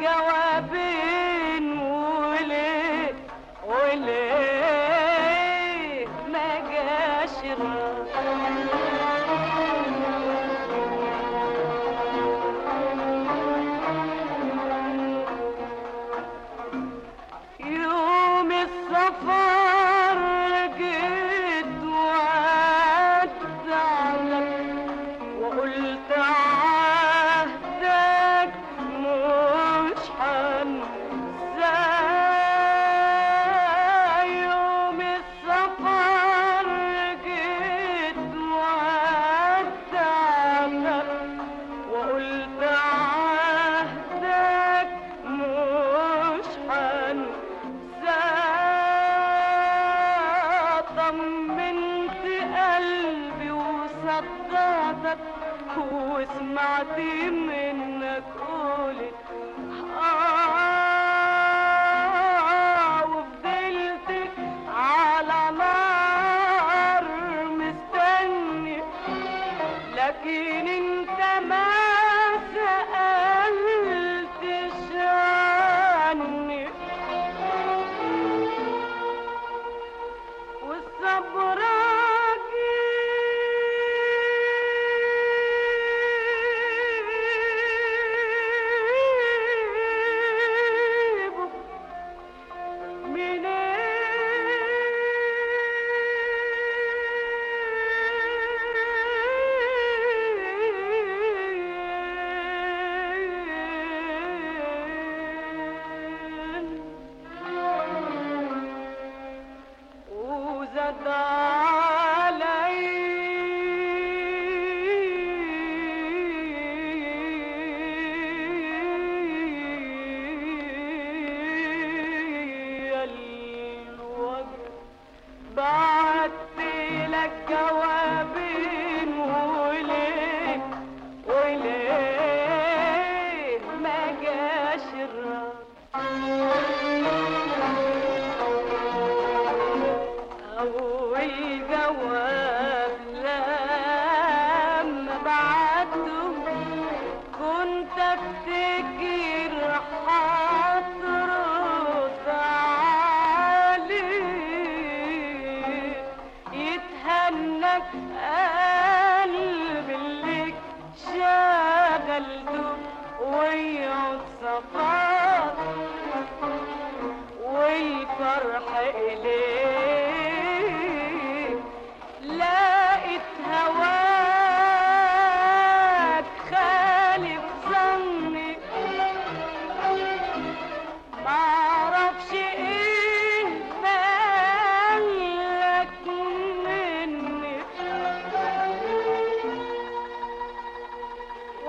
go a bit. دمعتي من Ah!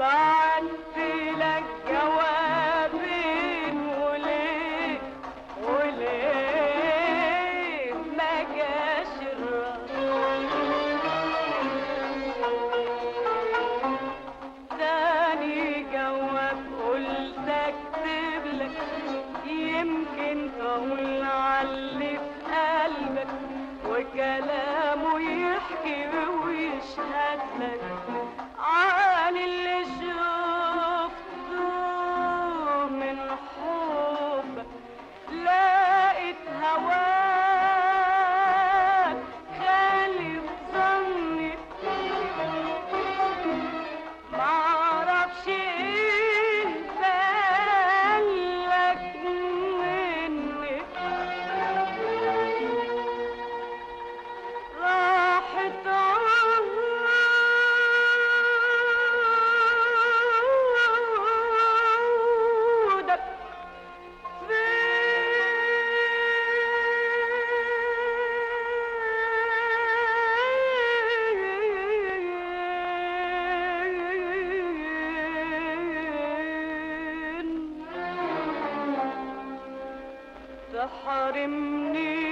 بعت لك جوابين وليه وليه ما جاش تاني جواب قلت اكتب لك يمكن أقول علي في قلبك وكلامه يحكي ويشهد لك. حرمني.